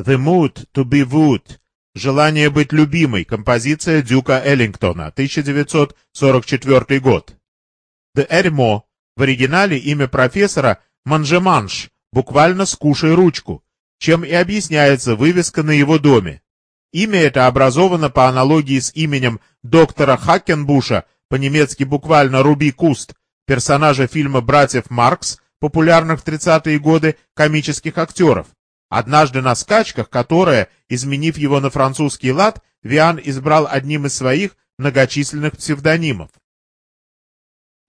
The Mood to be Wooed. Желание быть любимой. Композиция Дюка Эллингтона. 1944 год. The Ermo. В оригинале имя профессора Манжеманш, буквально «скушай ручку», чем и объясняется вывеска на его доме. Имя это образовано по аналогии с именем доктора Хакенбуша, по-немецки буквально «Руби куст», персонажа фильма «Братьев Маркс», популярных в 30-е годы комических актеров. Однажды на скачках, которая, изменив его на французский лад, Виан избрал одним из своих многочисленных псевдонимов.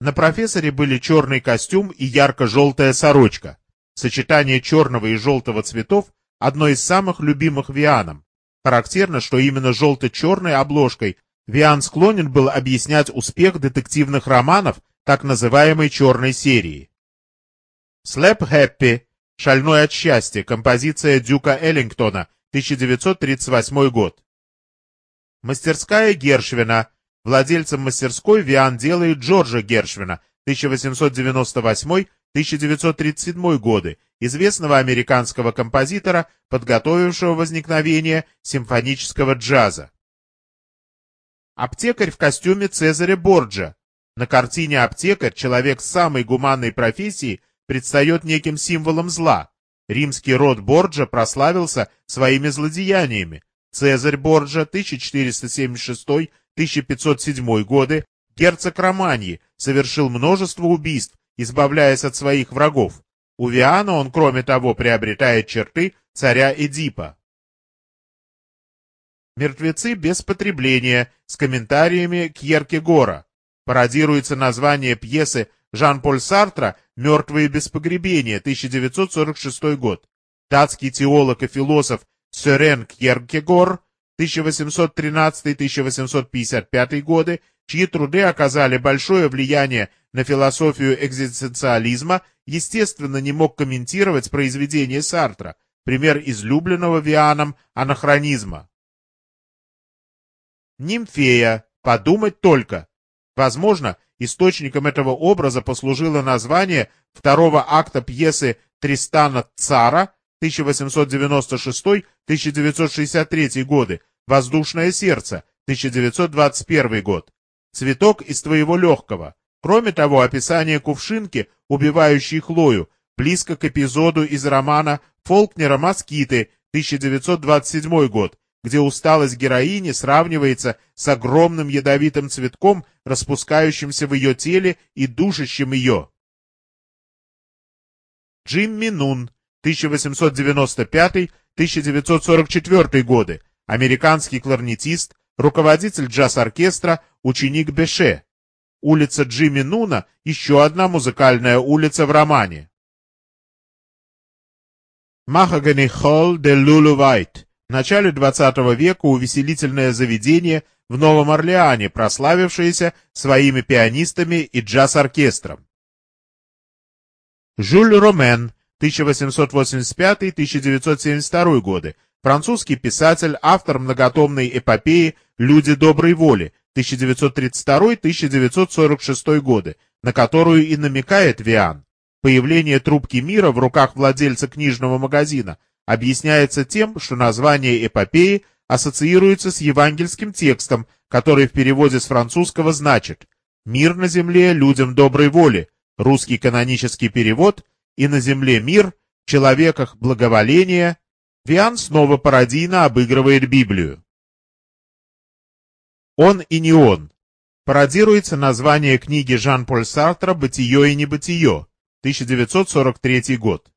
На профессоре были черный костюм и ярко-желтая сорочка. Сочетание черного и желтого цветов – одно из самых любимых Вианом. Характерно, что именно желто-черной обложкой Виан склонен был объяснять успех детективных романов так называемой черной серии. Slap Happy «Шальной от счастья», композиция Дюка Эллингтона, 1938 год. Мастерская Гершвина. Владельцем мастерской Виан делает Джорджа Гершвина, 1898-1937 годы, известного американского композитора, подготовившего возникновение симфонического джаза. Аптекарь в костюме Цезаря Борджа. На картине «Аптекарь» человек с самой гуманной профессией предстает неким символом зла. Римский род Борджа прославился своими злодеяниями. Цезарь Борджа 1476-1507 годы, герцог Романьи, совершил множество убийств, избавляясь от своих врагов. У Виана он, кроме того, приобретает черты царя Эдипа. «Мертвецы без потребления» с комментариями Кьеркегора. Пародируется название пьесы Жан-Поль Сартра «Мертвые без погребения», 1946 год. Датский теолог и философ Сёрен Кьеркегор, 1813-1855 годы, чьи труды оказали большое влияние на философию экзистенциализма, естественно, не мог комментировать произведение Сартра, пример излюбленного Вианом анахронизма. Нимфея. Подумать только. Возможно, Источником этого образа послужило название второго акта пьесы Тристана Цара 1896-1963 годы «Воздушное сердце» 1921 год. «Цветок из твоего легкого». Кроме того, описание кувшинки, убивающей Хлою, близко к эпизоду из романа Фолкнера «Москиты» 1927 год, где усталость героини сравнивается с огромным ядовитым цветком, распускающимся в ее теле и душащим ее. Джимми Нун, 1895-1944 годы, американский кларнетист, руководитель джаз-оркестра, ученик Беше. Улица Джимми Нуна – еще одна музыкальная улица в романе. Mahogany Холл де Лулу Вайт в начале XX века увеселительное заведение в Новом Орлеане, прославившееся своими пианистами и джаз-оркестром. Жюль Ромен, 1885-1972 годы, французский писатель, автор многотомной эпопеи «Люди доброй воли» 1932-1946 годы, на которую и намекает Виан. Появление трубки мира в руках владельца книжного магазина – объясняется тем, что название эпопеи ассоциируется с евангельским текстом, который в переводе с французского значит «Мир на земле людям доброй воли», русский канонический перевод «И на земле мир, человеках благоволение», Виан снова пародийно обыгрывает Библию. «Он и не он» пародируется название книги Жан-Поль Сартра «Бытие и небытие», 1943 год.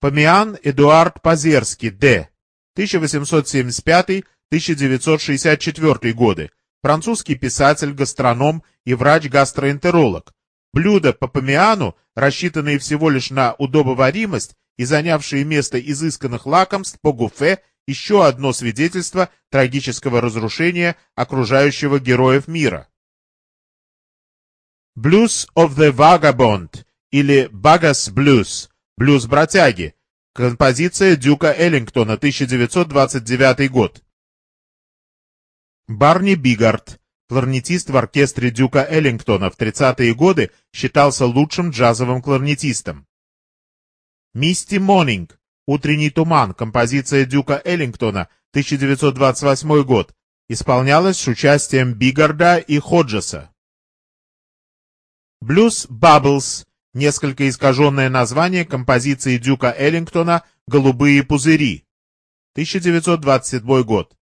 Помиан Эдуард Пазерский, Д. 1875-1964 годы. Французский писатель, гастроном и врач-гастроэнтеролог. Блюда по помиану, рассчитанные всего лишь на удобоваримость и занявшие место изысканных лакомств по гуфе, еще одно свидетельство трагического разрушения окружающего героев мира. Blues of the Vagabond или Bagas Blues Блюз-бродяги. Композиция Дюка Эллингтона, 1929 год. Барни Бигард, кларнетист в оркестре Дюка Эллингтона в 30-е годы, считался лучшим джазовым кларнетистом. Misty Morning, «Утренний туман», композиция Дюка Эллингтона, 1928 год, исполнялась с участием Бигарда и Ходжеса. Блюз Bubbles, несколько искаженное название композиции Дюка Эллингтона «Голубые пузыри», 1927 год.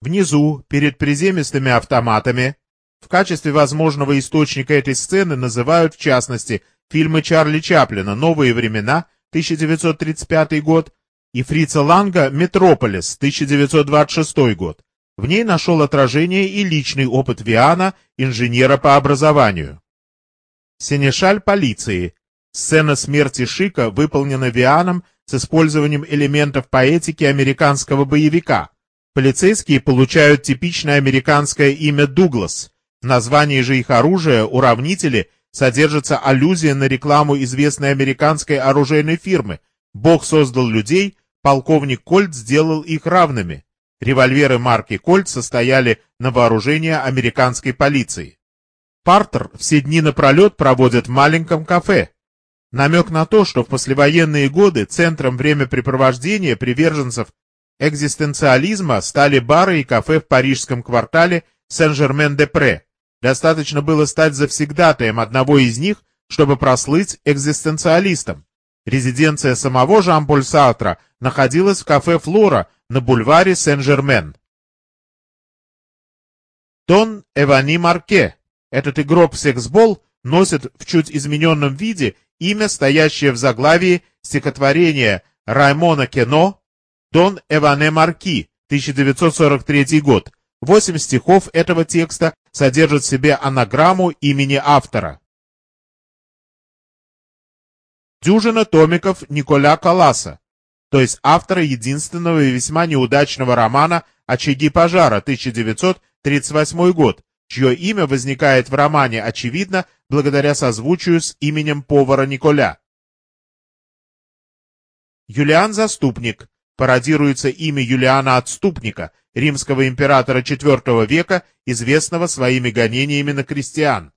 Внизу, перед приземистыми автоматами, в качестве возможного источника этой сцены называют, в частности, фильмы Чарли Чаплина «Новые времена» 1935 год и Фрица Ланга «Метрополис» 1926 год. В ней нашел отражение и личный опыт Виана, инженера по образованию. Сенешаль полиции. Сцена смерти Шика выполнена Вианом с использованием элементов поэтики американского боевика. Полицейские получают типичное американское имя Дуглас. В названии же их оружия, уравнители, содержится аллюзия на рекламу известной американской оружейной фирмы. Бог создал людей, полковник Кольт сделал их равными. Револьверы марки Кольт состояли на вооружении американской полиции. Партер все дни напролет проводит в маленьком кафе. Намек на то, что в послевоенные годы центром времяпрепровождения приверженцев экзистенциализма стали бары и кафе в парижском квартале Сен-Жермен-де-Пре. Достаточно было стать завсегдатаем одного из них, чтобы прослыть экзистенциалистом. Резиденция самого Жан-Поль Сартра находилась в кафе «Флора» на бульваре Сен-Жермен. Дон Эвани Марке. Этот игрок в сексбол носит в чуть измененном виде имя, стоящее в заглавии стихотворения Раймона Кено «Дон Эване Марки», 1943 год. Восемь стихов этого текста содержат в себе анаграмму имени автора. Дюжина томиков Николя Каласа, то есть автора единственного и весьма неудачного романа «Очаги пожара» 1938 год, чье имя возникает в романе, очевидно, благодаря созвучию с именем повара Николя. Юлиан Заступник пародируется имя Юлиана Отступника, римского императора IV века, известного своими гонениями на крестьян.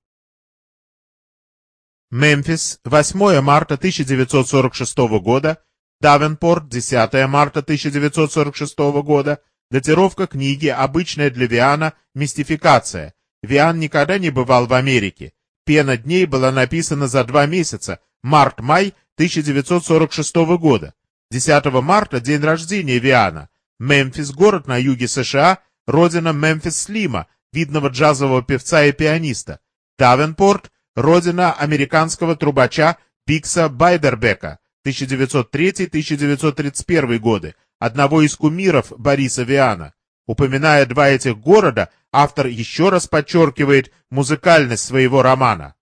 Мемфис, 8 марта 1946 года, Давенпорт, 10 марта 1946 года, датировка книги «Обычная для Виана мистификация». Виан никогда не бывал в Америке. «Пена дней» была написана за два месяца, март-май 1946 года. 10 марта – день рождения Виана. Мемфис – город на юге США, родина Мемфис Слима, видного джазового певца и пианиста. Давенпорт – родина американского трубача Бикса Байдербека, 1903-1931 годы, одного из кумиров Бориса Виана. Упоминая два этих города, автор еще раз подчеркивает музыкальность своего романа.